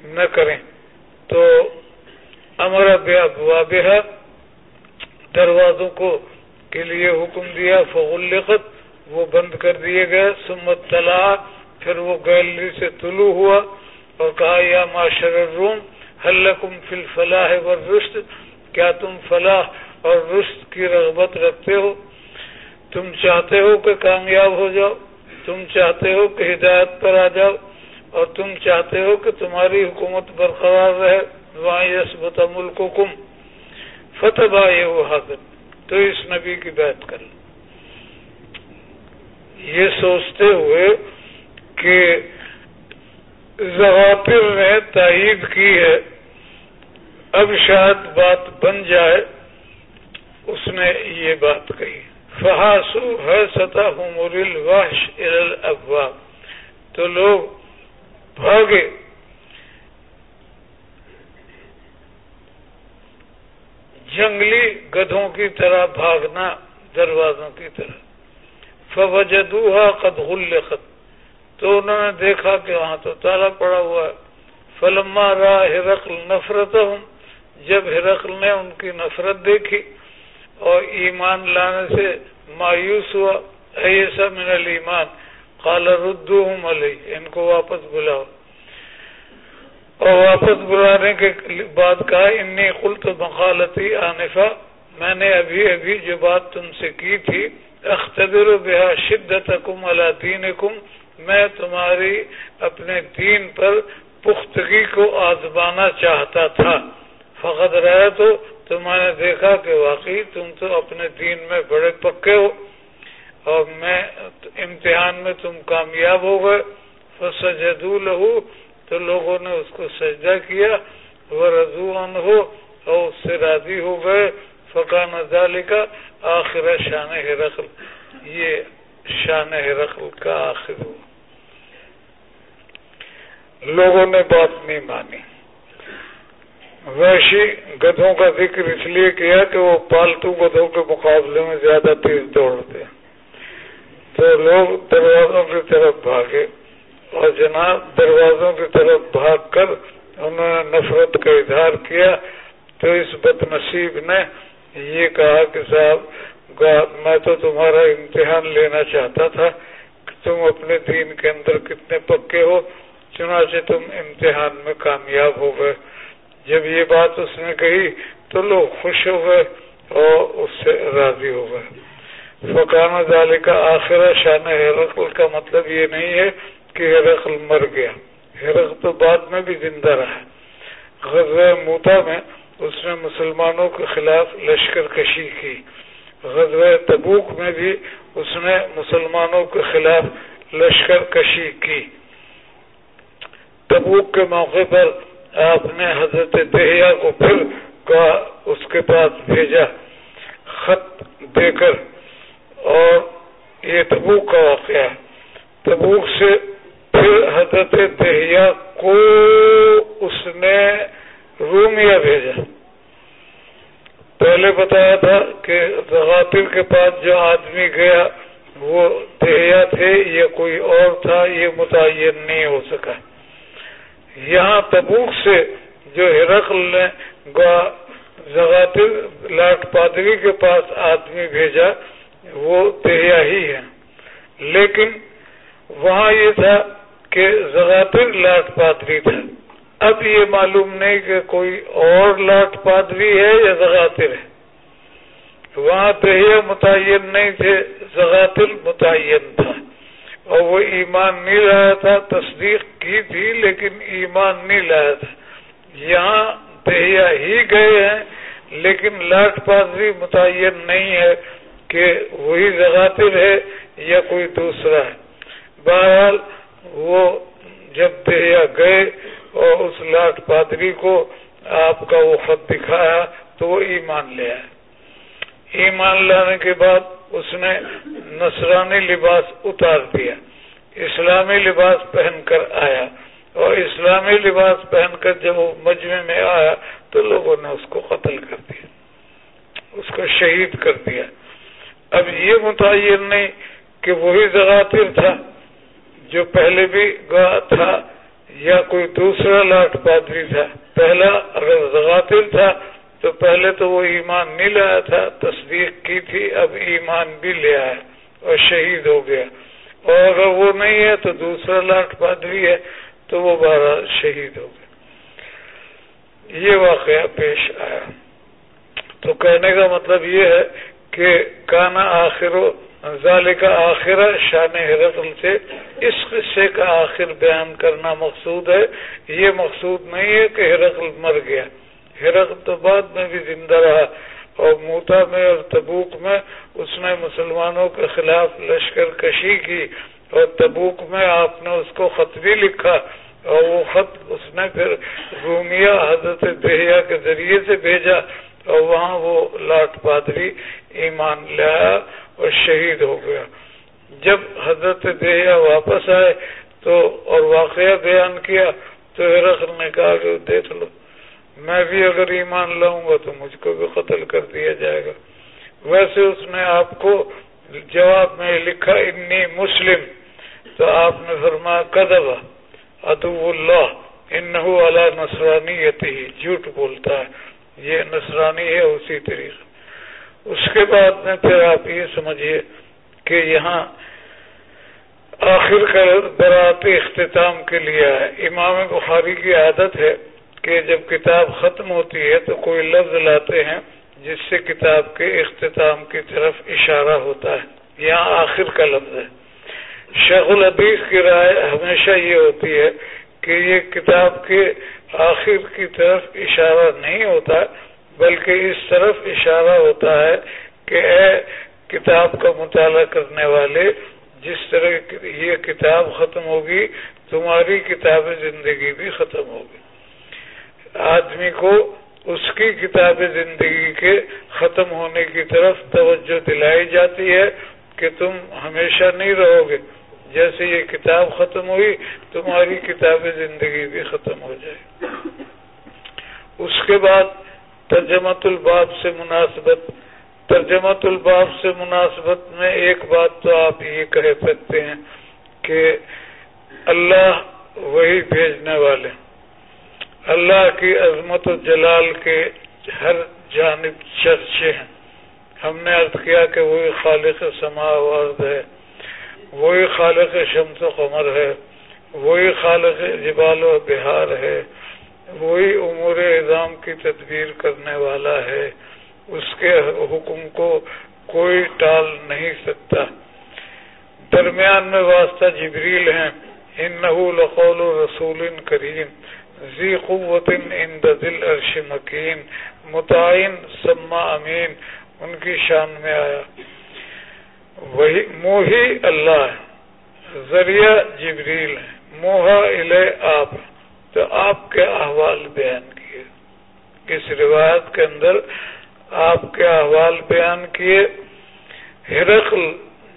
نہ کریں تو امر بے دروازوں کو کے لیے حکم دیا فغلقت وہ بند کر دیے گئے سمت تلا پھر وہ گیلری سے طلوع ہوا اور کہا یا معاشر الروم حلکم فی الفلاح والرشد کیا تم فلاح اور رشد کی رغبت رکھتے ہو۔ تم چاہتے ہو کہ کامیاب ہو جاؤ، تم چاہتے ہو کہ ہدایت پر آ جاؤ، اور تم چاہتے ہو کہ تمہاری حکومت برقرار رہے۔ وہاں یس بتا ملک کم فتح بھائی وہ حاضر تو اس نبی کی بات کر یہ سوچتے ہوئے کہ زغافر نے تائید کی ہے۔ اب شاید بات بن جائے، اس نے یہ بات کہی۔ فہاسو ہے سطح مرل واش افواہ تو لوگ بھاگے۔ جنگلی گدھوں کی طرح بھاگنا، دروازوں کی طرح۔ فوجدوہا قد غلقت۔ تو انہوں نے دیکھا کہ وہاں تو تالا پڑا ہوا ہے۔ فلما را ہرقل نفرت جب ہرقل نے ان کی نفرت دیکھی اور ایمان لانے سے مایوس ہوا ایسا من الایمان، قال ردوہم علی ان کو واپس بلاؤ۔ اور واپس بلانے کے بعد کہا، انی قلت مخالتی آنفا، میں نے ابھی ابھی جو بات تم سے کی تھی اختبر بہا شدت کم اللہ دین میں تمہاری اپنے دین پر پختگی کو آزمانا چاہتا تھا۔ فقط رہے تو تو نے دیکھا کہ واقعی تم تو اپنے دین میں بڑے پکے ہو۔ اور میں امتحان میں تم کامیاب ہو گئے۔ فسجدو لہو تو لوگوں نے اس کو سجدہ کیا۔ وہ رضوان ہو اور اس سے راضی ہو گئے۔ فقان ازالی کا آخر شان رقل یہ شان رقل کا آخر ہو لوگوں نے بات نہیں مانی۔ ویشی گدھوں کا ذکر اس لیے کیا کہ وہ پالتو گدھوں کے مقابلے میں زیادہ تیز دوڑتے تو لوگ دروازوں کی طرف بھاگے اور جناب دروازوں کی طرف بھاگ کر انہوں نے نفرت کا اظہار کیا۔ تو اس بد نصیب نے یہ کہا کہ صاحب میں تو تمہارا امتحان لینا چاہتا تھا کہ تم اپنے دین کے اندر کتنے پکے ہو، چنانچہ تم امتحان میں کامیاب ہو گئے۔ جب یہ بات اس نے کہی تو لوگ خوش ہو گئے اور اس سے راضی ہو گئے۔ فقان ڈالے کا آخر شان حرقل کا مطلب یہ نہیں ہے کہ حرقل مر گیا۔ حرق تو بعد میں بھی زندہ رہا۔ غزہ موتا میں اس نے مسلمانوں کے خلاف لشکر کشی کی۔ غزوہ تبوک میں بھی اس نے مسلمانوں کے خلاف لشکر کشی کی۔ تبوک کے موقع پر آپ نے حضرت دہیا کو پھر کہا، اس کے پاس بھیجا خط دے کر اور یہ تبوک کا واقعہ تبوک سے پھر حضرت دہیا کو اس نے رومیا بھیجا۔ پہلے بتایا تھا کہ زغاتر کے پاس جو آدمی گیا، وہ دہیا تھے یا کوئی اور تھا، یہ متعین نہیں ہو سکا۔ یہاں تبوک سے جو ہرقل نے زغاتر لاٹ پادری کے پاس آدمی بھیجا، وہ دہیا ہی ہے۔ لیکن وہاں یہ تھا کہ زغاتر لاٹ پادری تھا۔ اب یہ معلوم نہیں کہ کوئی اور لاٹ پادری ہے یا زغاتر ہے۔ وہاں دہیا متعین نہیں تھے زغاتر متعین تھا۔ اور وہ ایمان نہیں لایا تھا، تصدیق کی تھی، لیکن ایمان نہیں لایا تھا۔ یہاں دہیا ہی گئے ہیں، لیکن لاٹ پادری متعین نہیں ہے کہ وہی زغاتر ہے یا کوئی دوسرا ہے۔ بہرحال وہ جب دہیا گئے اور اس لاٹ پادری کو آپ کا وہ خط دکھایا تو وہ ایمان لے آئے۔ ایمان لانے کے بعد اس نے نصرانی لباس اتار دیا۔ اسلامی لباس پہن کر آیا۔ اور اسلامی لباس پہن کر جب وہ مجمع میں آیا تو لوگوں نے اس کو قتل کر دیا۔ اس کو شہید کر دیا۔ اب یہ متعین نہیں کہ وہی زغاتر تھا جو پہلے بھی گوا تھا یا کوئی دوسرا لاٹ پادری تھا۔ پہلا اگر زغاتر تھا تو پہلے تو وہ ایمان نہیں لایا تھا، تصدیق کی تھی، اب ایمان بھی لے آیا اور شہید ہو گیا۔ اور اگر وہ نہیں ہے تو دوسرا لاٹ پادری ہے، تو وہ بارہ شہید ہو گیا یہ واقعہ پیش آیا۔ تو کہنے کا مطلب یہ ہے کہ کانا آخر ظال کا آخر، شان حرفل سے۔ اس قصے کا آخر بیان کرنا مقصود ہے۔ یہ مقصود نہیں ہے کہ حرقل مر گیا۔ ہرق تو بعد میں بھی زندہ رہا اور موتا میں اور تبوک میں اس نے مسلمانوں کے خلاف لشکر کشی کی اور تبوک میں آپ نے اس کو خط بھی لکھا اور وہ خط اس نے پھر رومیا حضرت دہیا کے ذریعے سے بھیجا اور وہاں وہ لاٹ پادری ایمان لایا اور شہید ہو گیا۔ جب حضرت دہیا واپس آئے تو اور واقعہ بیان کیا تو ہرقل نے کہا کہ دیکھ لو۔ میں بھی اگر ایمان لاؤں گا تو مجھ کو بھی قتل کر دیا جائے گا۔ ویسے اس نے آپ کو جواب میں لکھا، انی مسلم تو آپ نے فرمایا کدبا ادو اللہ، انہو علا نصرانی ہی جھوٹ بولتا ہے۔ یہ نصرانی ہے، اسی طریقے۔ اس کے بعد میں پھر آپ یہ سمجھیے کہ یہاں آخر کا برات اختتام کے لیے ہے۔ امام بخاری کی عادت ہے کہ جب کتاب ختم ہوتی ہے تو کوئی لفظ لاتے ہیں جس سے کتاب کے اختتام کی طرف اشارہ ہوتا ہے، یہاں آخر کا لفظ ہے۔ شیخ الحدیث کی رائے ہمیشہ یہ ہوتی ہے کہ یہ کتاب کے آخر کی طرف اشارہ نہیں ہوتا، بلکہ اس طرف اشارہ ہوتا ہے کہ اے کتاب کا مطالعہ کرنے والے، جس طرح یہ کتاب ختم ہوگی، تمہاری کتاب زندگی بھی ختم ہوگی۔ آدمی کو اس کی کتاب زندگی کے ختم ہونے کی طرف توجہ دلائی جاتی ہے کہ تم ہمیشہ نہیں رہو گے۔ جیسے یہ کتاب ختم ہوئی، تمہاری کتاب زندگی بھی ختم ہو جائے۔ اس کے بعد ترجمت الباب سے مناسبت ترجمت الباب سے مناسبت میں ایک بات تو آپ یہ کہہ سکتے ہیں کہ اللہ وہی بھیجنے والے اللہ کی عظمت و جلال کے ہر جانب چرچے ہیں۔ ہم نے عرض کیا کہ وہی خالق سما ارد ہے، وہی خالق شمس و قمر ہے، وہی خالق جبال و بہار ہے، وہی امور اظام کی تدبیر کرنے والا ہے۔ اس کے حکم کو کوئی ٹال نہیں سکتا۔ درمیان میں واسطہ جبریل ہیں۔ انہو لقول رسول کریم۔ ذی قوت عند ذل عرش مکین، متعین سما امین، ان کی شان میں آیا۔ وہی موہی اللہ ہے، ذریعہ جبریل ہے، موہا الہ آپ تو آپ کے احوال بیان کیے۔ اس روایت کے اندر آپ کے احوال بیان کیے۔ ہرقل،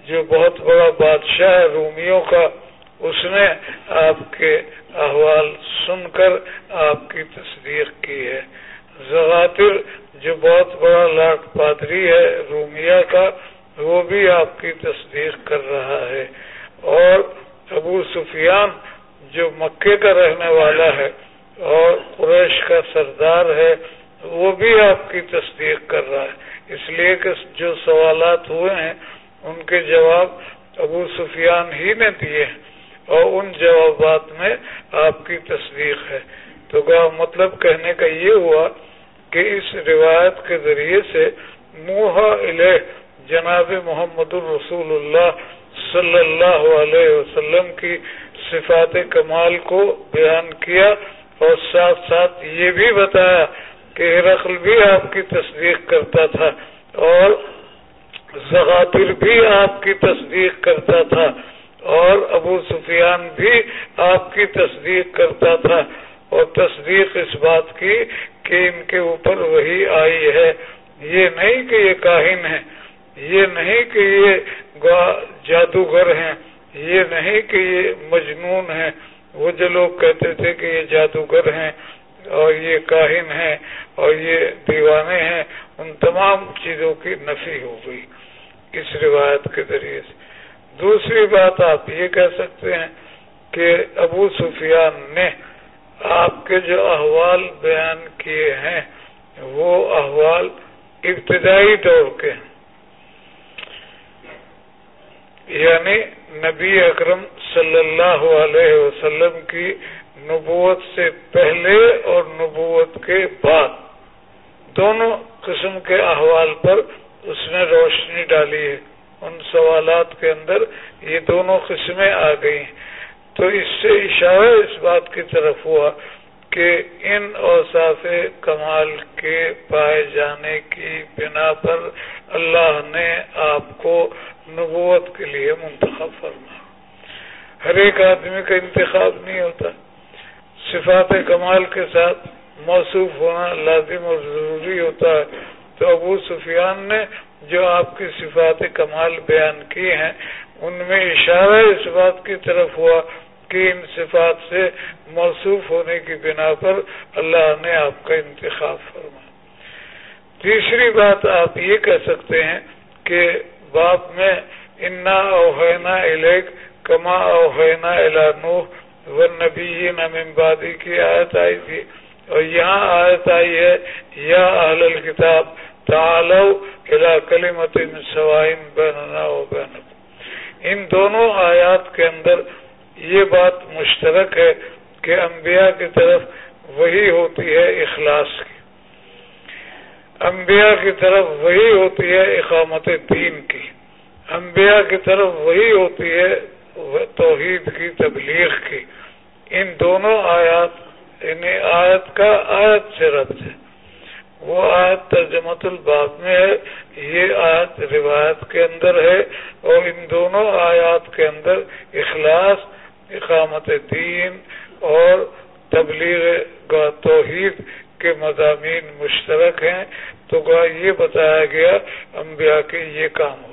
جو بہت بڑا بادشاہ ہے، رومیوں کا، اس نے آپ کے احوال سن کر آپ کی تصدیق کی ہے۔ زغاتر جو بہت بڑا لاٹ پادری ہے رومیا کا، وہ بھی آپ کی تصدیق کر رہا ہے۔ اور ابو سفیان جو مکے کا رہنے والا ہے اور قریش کا سردار ہے، وہ بھی آپ کی تصدیق کر رہا ہے۔ اس لیے کہ جو سوالات ہوئے ہیں، ان کے جواب ابو سفیان ہی نے دیے ہیں۔ اور ان جوابات میں آپ کی تصدیق ہے۔ تو مطلب کہنے کا یہ ہوا کہ اس روایت کے ذریعے سے موہ الہ جناب محمد الرسول اللہ صلی اللہ علیہ وسلم کی صفات کمال کو بیان کیا اور ساتھ ساتھ یہ بھی بتایا کہ رقل بھی آپ کی تصدیق کرتا تھا اور زغاتر بھی آپ کی تصدیق کرتا تھا۔ اور ابو سفیان بھی آپ کی تصدیق کرتا تھا اور تصدیق اس بات کی کہ ان کے اوپر وہی آئی ہے۔ یہ نہیں کہ یہ کاہن ہے، یہ نہیں کہ یہ جادوگر ہیں، یہ نہیں کہ یہ مجنون ہے وہ جو لوگ کہتے تھے کہ یہ جادوگر ہیں اور یہ کاہن ہیں اور یہ دیوانے ہیں، ان تمام چیزوں کی نفی ہو گئی۔ اس روایت کے ذریعے سے۔ دوسری بات آپ یہ کہہ سکتے ہیں کہ ابو سفیان نے آپ کے جو احوال بیان کیے ہیں، وہ احوال ابتدائی دور کے ہیں۔ یعنی نبی اکرم صلی اللہ علیہ وسلم کی نبوت سے پہلے اور نبوت کے بعد دونوں قسم کے احوال پر اس نے روشنی ڈالی ہے۔ ان سوالات کے اندر یہ دونوں قسمیں آ گئی تو اس سے اشارہ اس بات کی طرف ہوا کہ ان اوصاف کمال کے پائے جانے کی بنا پر اللہ نے آپ کو نبوت کے لیے منتخب فرما ہر ایک آدمی کا انتخاب نہیں ہوتا۔ صفات کمال کے ساتھ موصوف ہونا لازم اور ضروری ہوتا ہے۔ تو ابو سفیان نے جو آپ کی صفات کمال بیان کی ہیں، ان میں اشارہ اس بات کی طرف ہوا کہ ان صفات سے موصوف ہونے کی بنا پر اللہ نے آپ کا انتخاب فرما تیسری بات آپ یہ کہہ سکتے ہیں کہ باپ میں انا اوہینا الیک کما اوہینا الانوح و نبی نمبادی کی آیت آئی تھی۔ اور یہاں آیت آئی ہے، یا اہل الکتاب تعالو الى کلمت سوائن بیننا و بینکم۔ ان دونوں آیات کے اندر یہ بات مشترک ہے کہ انبیاء کی طرف وہی ہوتی ہے اخلاص کی۔ انبیاء کی طرف وہی ہوتی ہے اقامت دین کی۔ انبیاء کی طرف وہی ہوتی ہے توحید کی، تبلیغ کی۔ ان دونوں آیات یعنی آیت کا آیت سے ربط ہے۔ وہ آیت ترجمت الباب میں ہے یہ آیت روایت کے اندر ہے اور ان دونوں آیات کے اندر اخلاص، اقامت دین اور تبلیغ توحید کے مضامین مشترک ہیں۔ تو یہ بتایا گیا انبیاء کے یہ کام